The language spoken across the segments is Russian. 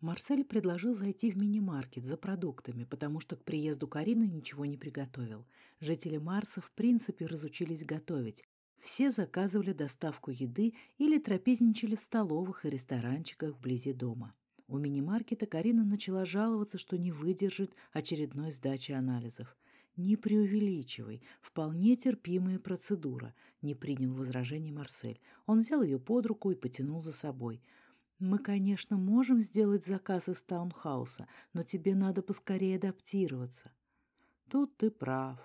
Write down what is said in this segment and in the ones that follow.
Марсель предложил зайти в мини-маркет за продуктами, потому что к приезду Карины ничего не приготовил. Жители Марса в принципе разучились готовить. Все заказывали доставку еды или трапезничали в столовых и ресторанчиках вблизи дома. У мини-маркета Карина начала жаловаться, что не выдержит очередной сдачи анализов. «Не преувеличивай. Вполне терпимая процедура», — не принял возражений Марсель. Он взял ее под руку и потянул за собой — мы, конечно, можем сделать заказ из таунхауса, но тебе надо поскорее адаптироваться. Тут ты прав.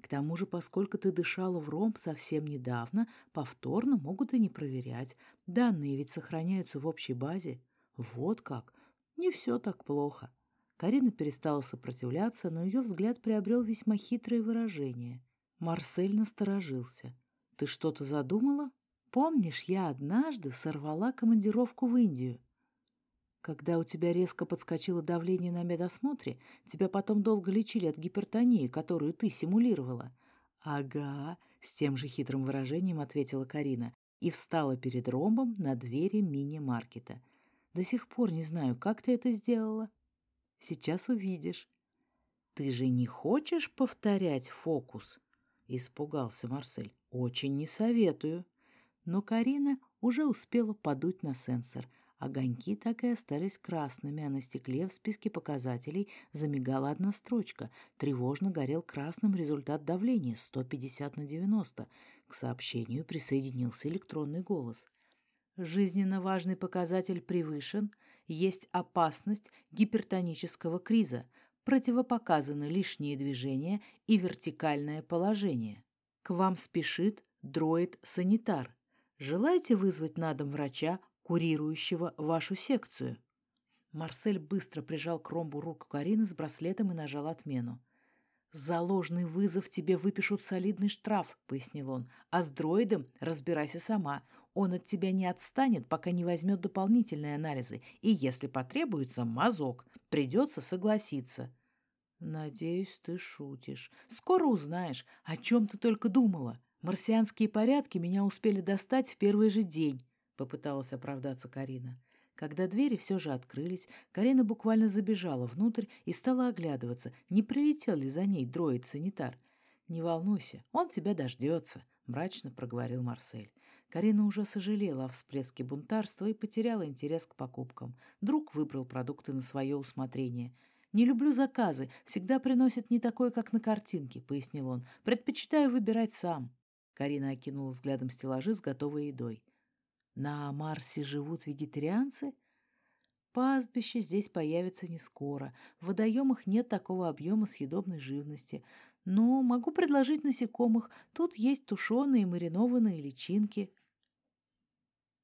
К тому же, поскольку ты дышала в ромб совсем недавно, повторно могут и не проверять. Данные ведь сохраняются в общей базе. Вот как. Не все так плохо. Карина перестала сопротивляться, но ее взгляд приобрел весьма хитрое выражение. Марсель насторожился. «Ты что-то задумала?» Помнишь, я однажды сорвала командировку в Индию? Когда у тебя резко подскочило давление на медосмотре, тебя потом долго лечили от гипертонии, которую ты симулировала. Ага, с тем же хитрым выражением ответила Карина и встала перед ромбом на двери мини-маркета. До сих пор не знаю, как ты это сделала. Сейчас увидишь. Ты же не хочешь повторять фокус? Испугался Марсель. Очень не советую. Но Карина уже успела подуть на сенсор. Огоньки так и остались красными, а на стекле в списке показателей замигала одна строчка. Тревожно горел красным результат давления 150 на 90. К сообщению присоединился электронный голос. Жизненно важный показатель превышен. Есть опасность гипертонического криза. Противопоказаны лишние движения и вертикальное положение. К вам спешит дроид-санитар. Желаете вызвать на дом врача, курирующего вашу секцию?» Марсель быстро прижал к ромбу руку Карины с браслетом и нажал отмену. «За ложный вызов тебе выпишут солидный штраф», — пояснил он. «А с дроидом разбирайся сама. Он от тебя не отстанет, пока не возьмет дополнительные анализы. И если потребуется мазок, придется согласиться». «Надеюсь, ты шутишь. Скоро узнаешь, о чем ты только думала. Марсианские порядки меня успели достать в первый же день, попыталась оправдаться Карина. Когда двери все же открылись, Карина буквально забежала внутрь и стала оглядываться, не прилетел ли за ней дроид-санитар. «Не волнуйся, он тебя дождется», — мрачно проговорил Марсель. Карина уже сожалела о всплеске бунтарства и потеряла интерес к покупкам. Друг выбрал продукты на свое усмотрение. «Не люблю заказы, всегда приносят не такое, как на картинке», — пояснил он. «Предпочитаю выбирать сам». Карина окинула взглядом стеллажи с готовой едой. На Марсе живут вегетарианцы? Пастбище здесь появится не скоро. В водоемах нет такого объема съедобной живности. Но могу предложить насекомых. Тут есть тушеные и маринованные личинки.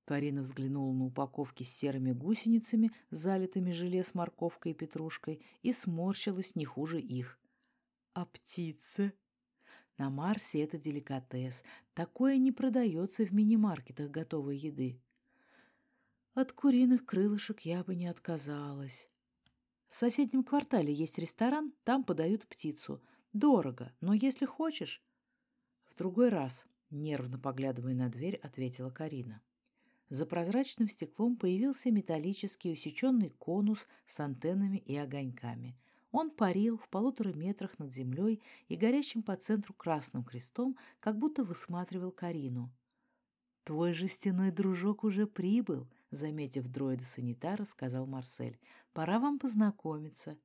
Карина взглянула на упаковки с серыми гусеницами, залитыми желе с морковкой и петрушкой, и сморщилась не хуже их. «А птицы?» На Марсе это деликатес. Такое не продается в мини-маркетах готовой еды. От куриных крылышек я бы не отказалась. В соседнем квартале есть ресторан, там подают птицу. Дорого, но если хочешь... В другой раз, нервно поглядывая на дверь, ответила Карина. За прозрачным стеклом появился металлический усеченный конус с антеннами и огоньками. Он парил в полутора метрах над землей и горящим по центру красным крестом, как будто высматривал Карину. «Твой жестяной дружок уже прибыл», — заметив дроида-санитара, сказал Марсель. «Пора вам познакомиться.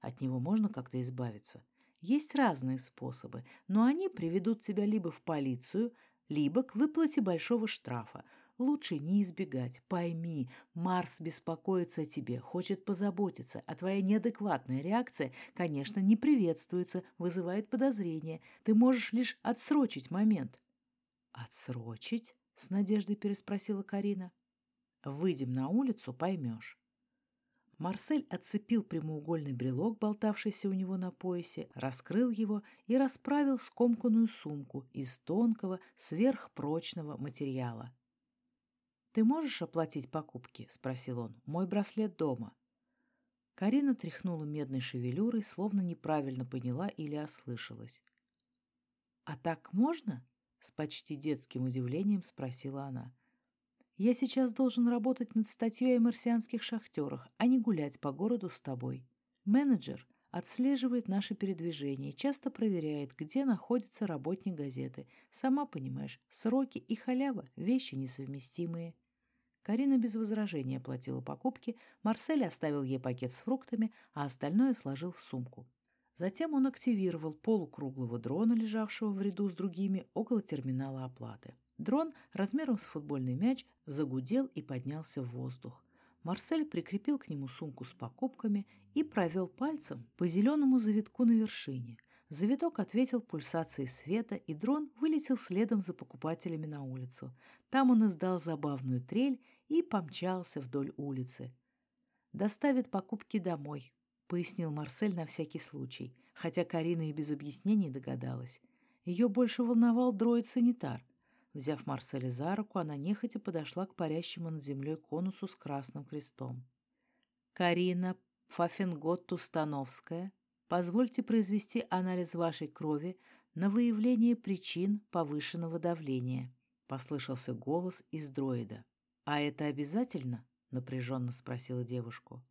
От него можно как-то избавиться. Есть разные способы, но они приведут тебя либо в полицию, либо к выплате большого штрафа лучше не избегать. Пойми, Марс беспокоится о тебе, хочет позаботиться, а твоя неадекватная реакция, конечно, не приветствуется, вызывает подозрения. Ты можешь лишь отсрочить момент. «Отсрочить?» — с надеждой переспросила Карина. «Выйдем на улицу, поймешь». Марсель отцепил прямоугольный брелок, болтавшийся у него на поясе, раскрыл его и расправил скомканную сумку из тонкого, сверхпрочного материала. «Ты можешь оплатить покупки?» — спросил он. «Мой браслет дома». Карина тряхнула медной шевелюрой, словно неправильно поняла или ослышалась. «А так можно?» — с почти детским удивлением спросила она. Я сейчас должен работать над статьей о марсианских шахтерах, а не гулять по городу с тобой. Менеджер отслеживает наши передвижения, часто проверяет, где находится работник газеты. Сама понимаешь, сроки и халява – вещи несовместимые. Карина без возражения оплатила покупки, Марсель оставил ей пакет с фруктами, а остальное сложил в сумку. Затем он активировал полукруглого дрона, лежавшего в ряду с другими, около терминала оплаты. Дрон размером с футбольный мяч загудел и поднялся в воздух. Марсель прикрепил к нему сумку с покупками и провел пальцем по зеленому завитку на вершине. Завиток ответил пульсацией света, и дрон вылетел следом за покупателями на улицу. Там он издал забавную трель и помчался вдоль улицы. «Доставит покупки домой», — пояснил Марсель на всякий случай, хотя Карина и без объяснений догадалась. Ее больше волновал дроид-санитар — Взяв Марселя за руку, она нехотя подошла к парящему над землей конусу с красным крестом. «Карина Пфаффенгот-Тустановская, позвольте произвести анализ вашей крови на выявление причин повышенного давления», — послышался голос из дроида. «А это обязательно?» — напряженно спросила девушку.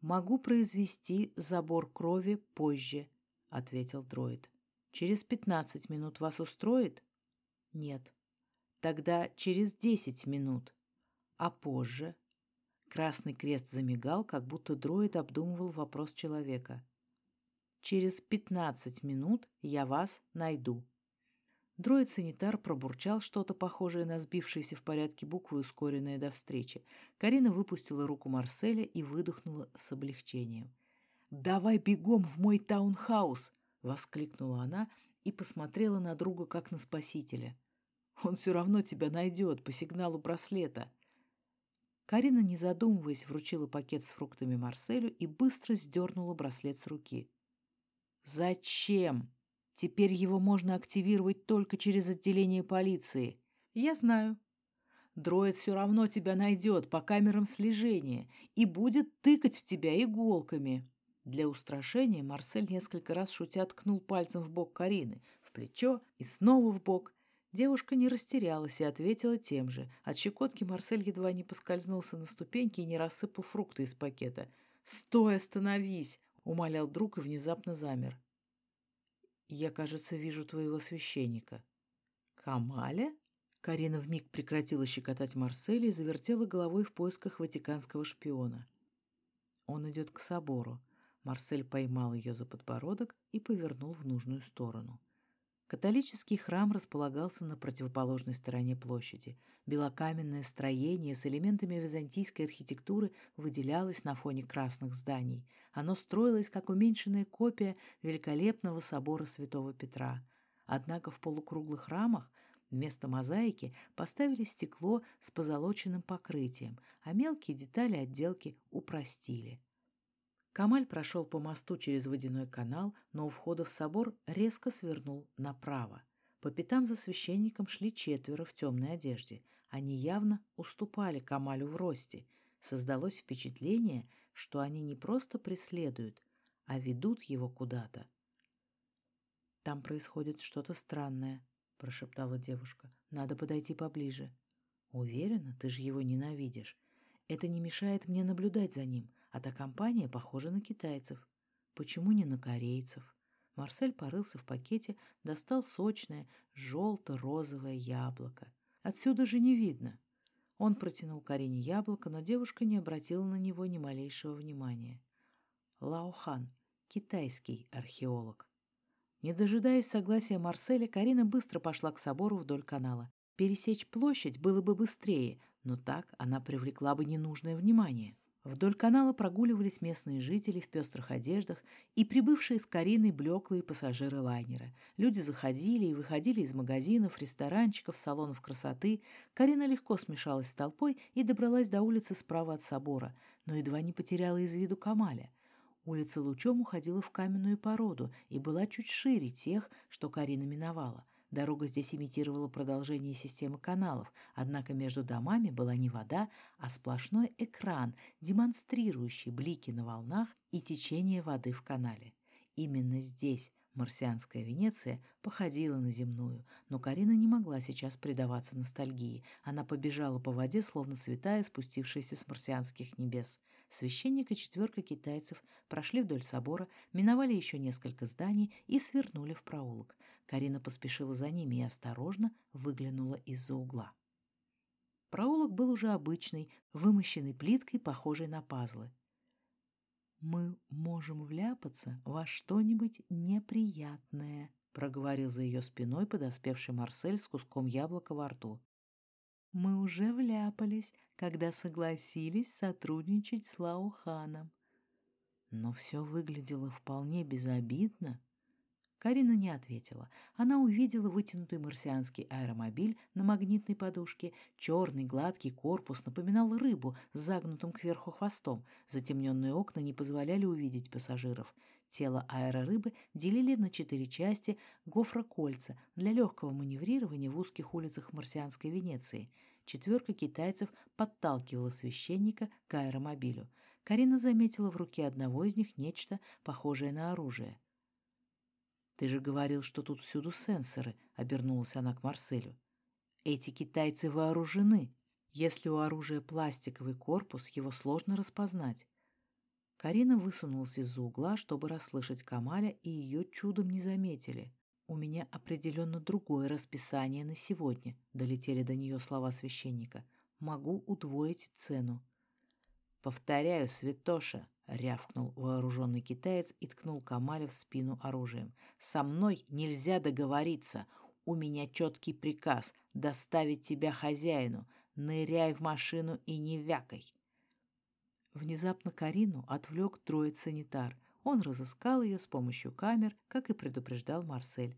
«Могу произвести забор крови позже», — ответил дроид. «Через пятнадцать минут вас устроит?» Нет. Тогда через десять минут. А позже? Красный крест замигал, как будто дроид обдумывал вопрос человека. Через пятнадцать минут я вас найду. Дроид-санитар пробурчал что-то похожее на сбившиеся в порядке буквы, ускоренные до встречи. Карина выпустила руку Марселя и выдохнула с облегчением. «Давай бегом в мой таунхаус!» — воскликнула она и посмотрела на друга, как на спасителя. Он все равно тебя найдет по сигналу браслета. Карина, не задумываясь, вручила пакет с фруктами Марселю и быстро сдернула браслет с руки. «Зачем? Теперь его можно активировать только через отделение полиции. Я знаю. Дроид все равно тебя найдет по камерам слежения и будет тыкать в тебя иголками». Для устрашения Марсель несколько раз шутя ткнул пальцем в бок Карины, в плечо и снова в бок. Девушка не растерялась и ответила тем же. От щекотки Марсель едва не поскользнулся на ступеньке и не рассыпал фрукты из пакета. «Стой, остановись!» — умолял друг и внезапно замер. «Я, кажется, вижу твоего священника». «Камаля?» Карина вмиг прекратила щекотать Марселя и завертела головой в поисках ватиканского шпиона. Он идет к собору. Марсель поймал ее за подбородок и повернул в нужную сторону. Католический храм располагался на противоположной стороне площади. Белокаменное строение с элементами византийской архитектуры выделялось на фоне красных зданий. Оно строилось как уменьшенная копия великолепного собора святого Петра. Однако в полукруглых рамах вместо мозаики поставили стекло с позолоченным покрытием, а мелкие детали отделки упростили. Камаль прошел по мосту через водяной канал, но у входа в собор резко свернул направо. По пятам за священником шли четверо в темной одежде. Они явно уступали Камалю в росте. Создалось впечатление, что они не просто преследуют, а ведут его куда-то. «Там происходит что-то странное», — прошептала девушка. «Надо подойти поближе». «Уверена, ты же его ненавидишь. Это не мешает мне наблюдать за ним, а та компания похожа на китайцев. Почему не на корейцев? Марсель порылся в пакете, достал сочное, желто-розовое яблоко. Отсюда же не видно. Он протянул Карине яблоко, но девушка не обратила на него ни малейшего внимания. Лаохан, китайский археолог. Не дожидаясь согласия Марселя, Карина быстро пошла к собору вдоль канала. Пересечь площадь было бы быстрее, но так она привлекла бы ненужное внимание. Вдоль канала прогуливались местные жители в пестрых одеждах и прибывшие с Кариной блеклые пассажиры лайнера. Люди заходили и выходили из магазинов, ресторанчиков, салонов красоты. Карина легко смешалась с толпой и добралась до улицы справа от собора, но едва не потеряла из виду Камаля. Улица лучом уходила в каменную породу и была чуть шире тех, что Карина миновала. Дорога здесь имитировала продолжение системы каналов, однако между домами была не вода, а сплошной экран, демонстрирующий блики на волнах и течение воды в канале. Именно здесь Марсианская Венеция походила на земную, но Карина не могла сейчас предаваться ностальгии. Она побежала по воде, словно святая, спустившаяся с марсианских небес. Священник и четверка китайцев прошли вдоль собора, миновали еще несколько зданий и свернули в проулок. Карина поспешила за ними и осторожно выглянула из-за угла. Проулок был уже обычный, вымощенный плиткой, похожей на пазлы мы можем вляпаться во что-нибудь неприятное», — проговорил за ее спиной подоспевший Марсель с куском яблока во рту. «Мы уже вляпались, когда согласились сотрудничать с Лауханом». Но все выглядело вполне безобидно Карина не ответила. Она увидела вытянутый марсианский аэромобиль на магнитной подушке. Черный гладкий корпус напоминал рыбу с загнутым кверху хвостом. Затемненные окна не позволяли увидеть пассажиров. Тело аэрорыбы делили на четыре части гофрокольца для легкого маневрирования в узких улицах марсианской Венеции. Четверка китайцев подталкивала священника к аэромобилю. Карина заметила в руке одного из них нечто похожее на оружие. «Ты же говорил, что тут всюду сенсоры», — обернулась она к Марселю. «Эти китайцы вооружены. Если у оружия пластиковый корпус, его сложно распознать». Карина высунулась из-за угла, чтобы расслышать Камаля, и ее чудом не заметили. «У меня определенно другое расписание на сегодня», — долетели до нее слова священника. «Могу удвоить цену». «Повторяю, святоша, — рявкнул вооруженный китаец и ткнул Камаля в спину оружием. «Со мной нельзя договориться. У меня четкий приказ — доставить тебя хозяину. Ныряй в машину и не вякай». Внезапно Карину отвлек троиц-санитар. Он разыскал ее с помощью камер, как и предупреждал Марсель.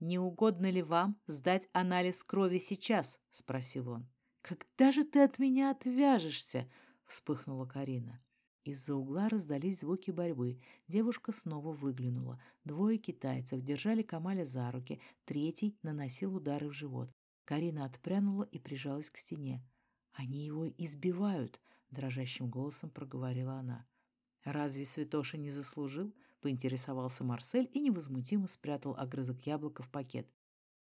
«Не угодно ли вам сдать анализ крови сейчас?» — спросил он. «Когда же ты от меня отвяжешься?» — вспыхнула Карина. Из-за угла раздались звуки борьбы. Девушка снова выглянула. Двое китайцев держали Камаля за руки, третий наносил удары в живот. Карина отпрянула и прижалась к стене. «Они его избивают», — дрожащим голосом проговорила она. «Разве Святоша не заслужил?» — поинтересовался Марсель и невозмутимо спрятал огрызок яблока в пакет.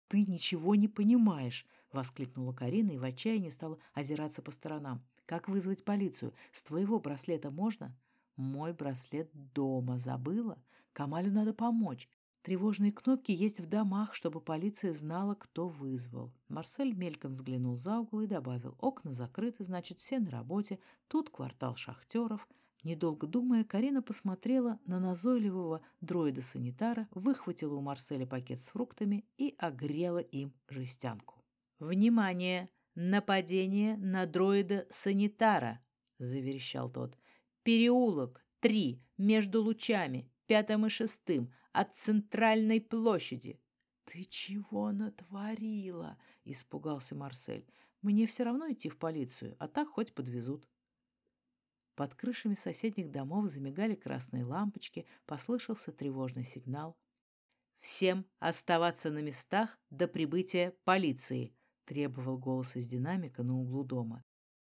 «Ты ничего не понимаешь!» — воскликнула Карина и в отчаянии стала озираться по сторонам. Как вызвать полицию? С твоего браслета можно? Мой браслет дома. Забыла? Камалю надо помочь. Тревожные кнопки есть в домах, чтобы полиция знала, кто вызвал. Марсель мельком взглянул за угол и добавил. Окна закрыты, значит, все на работе. Тут квартал шахтеров. Недолго думая, Карина посмотрела на назойливого дроида-санитара, выхватила у Марселя пакет с фруктами и огрела им жестянку. «Внимание! «Нападение на дроида-санитара», — заверещал тот. «Переулок, три, между лучами, пятым и шестым, от центральной площади». «Ты чего натворила?» — испугался Марсель. «Мне все равно идти в полицию, а так хоть подвезут». Под крышами соседних домов замигали красные лампочки, послышался тревожный сигнал. «Всем оставаться на местах до прибытия полиции!» — требовал голос из динамика на углу дома.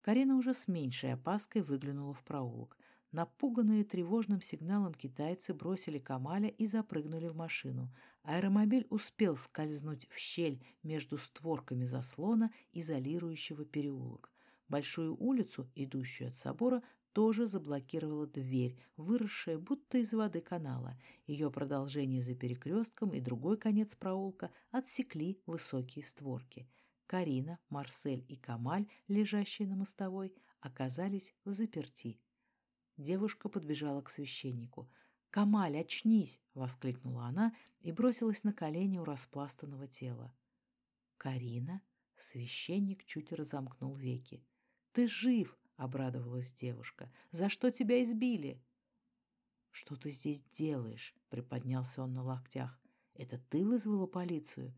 Карина уже с меньшей опаской выглянула в проулок. Напуганные тревожным сигналом китайцы бросили Камаля и запрыгнули в машину. Аэромобиль успел скользнуть в щель между створками заслона, изолирующего переулок. Большую улицу, идущую от собора, тоже заблокировала дверь, выросшая будто из воды канала. Ее продолжение за перекрестком и другой конец проулка отсекли высокие створки — Карина, Марсель и Камаль, лежащие на мостовой, оказались в заперти. Девушка подбежала к священнику. «Камаль, очнись!» — воскликнула она и бросилась на колени у распластанного тела. «Карина?» — священник чуть разомкнул веки. «Ты жив!» — обрадовалась девушка. «За что тебя избили?» «Что ты здесь делаешь?» — приподнялся он на локтях. «Это ты вызвала полицию?»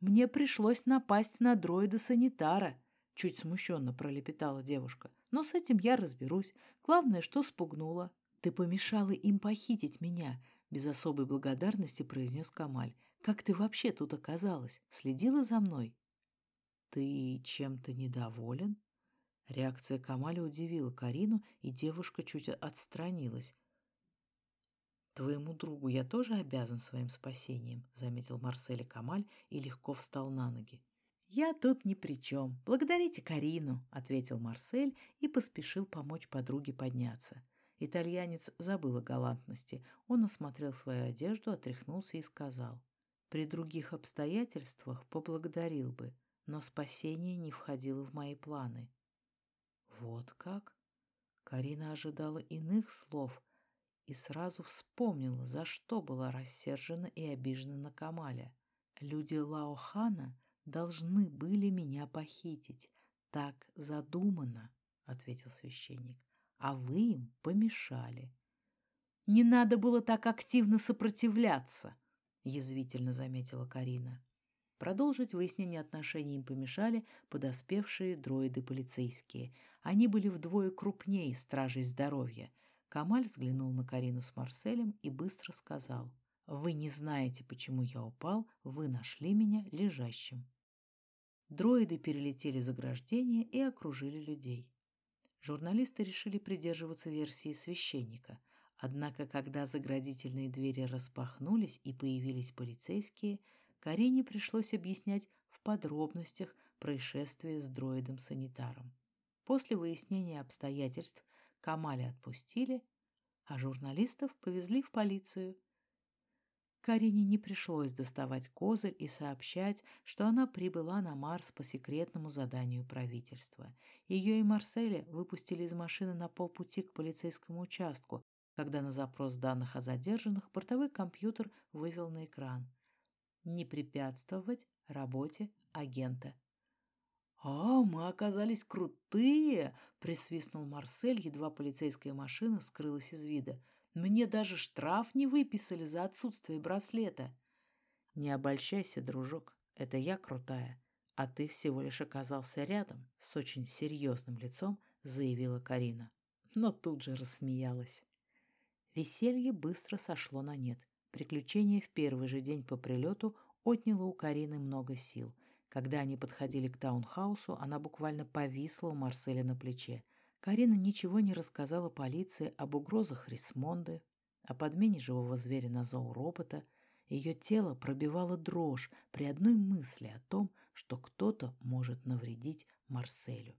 Мне пришлось напасть на дроида-санитара, чуть смущенно пролепетала девушка. Но с этим я разберусь. Главное, что спугнула. Ты помешала им похитить меня, без особой благодарности произнес Камаль. Как ты вообще тут оказалась? Следила за мной? Ты чем-то недоволен? Реакция Камаля удивила Карину, и девушка чуть отстранилась. «Твоему другу я тоже обязан своим спасением», — заметил Марсель Камаль и легко встал на ноги. «Я тут ни при чем. Благодарите Карину», — ответил Марсель и поспешил помочь подруге подняться. Итальянец забыл о галантности. Он осмотрел свою одежду, отряхнулся и сказал. «При других обстоятельствах поблагодарил бы, но спасение не входило в мои планы». «Вот как?» Карина ожидала иных слов и сразу вспомнила, за что была рассержена и обижена на Камаля. Люди Лаохана должны были меня похитить. Так задумано, — ответил священник, — а вы им помешали. Не надо было так активно сопротивляться, — язвительно заметила Карина. Продолжить выяснение отношений им помешали подоспевшие дроиды-полицейские. Они были вдвое крупнее стражей здоровья. Камаль взглянул на Карину с Марселем и быстро сказал, «Вы не знаете, почему я упал, вы нашли меня лежащим». Дроиды перелетели заграждение и окружили людей. Журналисты решили придерживаться версии священника. Однако, когда заградительные двери распахнулись и появились полицейские, Карине пришлось объяснять в подробностях происшествие с дроидом-санитаром. После выяснения обстоятельств Камаля отпустили, а журналистов повезли в полицию – Карине не пришлось доставать козырь и сообщать, что она прибыла на Марс по секретному заданию правительства. Ее и Марселя выпустили из машины на полпути к полицейскому участку, когда на запрос данных о задержанных бортовой компьютер вывел на экран «Не препятствовать работе агента». «А, мы оказались крутые!» — присвистнул Марсель, едва полицейская машина скрылась из вида — мне даже штраф не выписали за отсутствие браслета. Не обольщайся, дружок, это я крутая, а ты всего лишь оказался рядом, с очень серьезным лицом заявила Карина. Но тут же рассмеялась. Веселье быстро сошло на нет. Приключение в первый же день по прилету отняло у Карины много сил. Когда они подходили к таунхаусу, она буквально повисла у Марселя на плече – Карина ничего не рассказала полиции об угрозах Рисмонды, о подмене живого зверя на зооробота. Ее тело пробивало дрожь при одной мысли о том, что кто-то может навредить Марселю.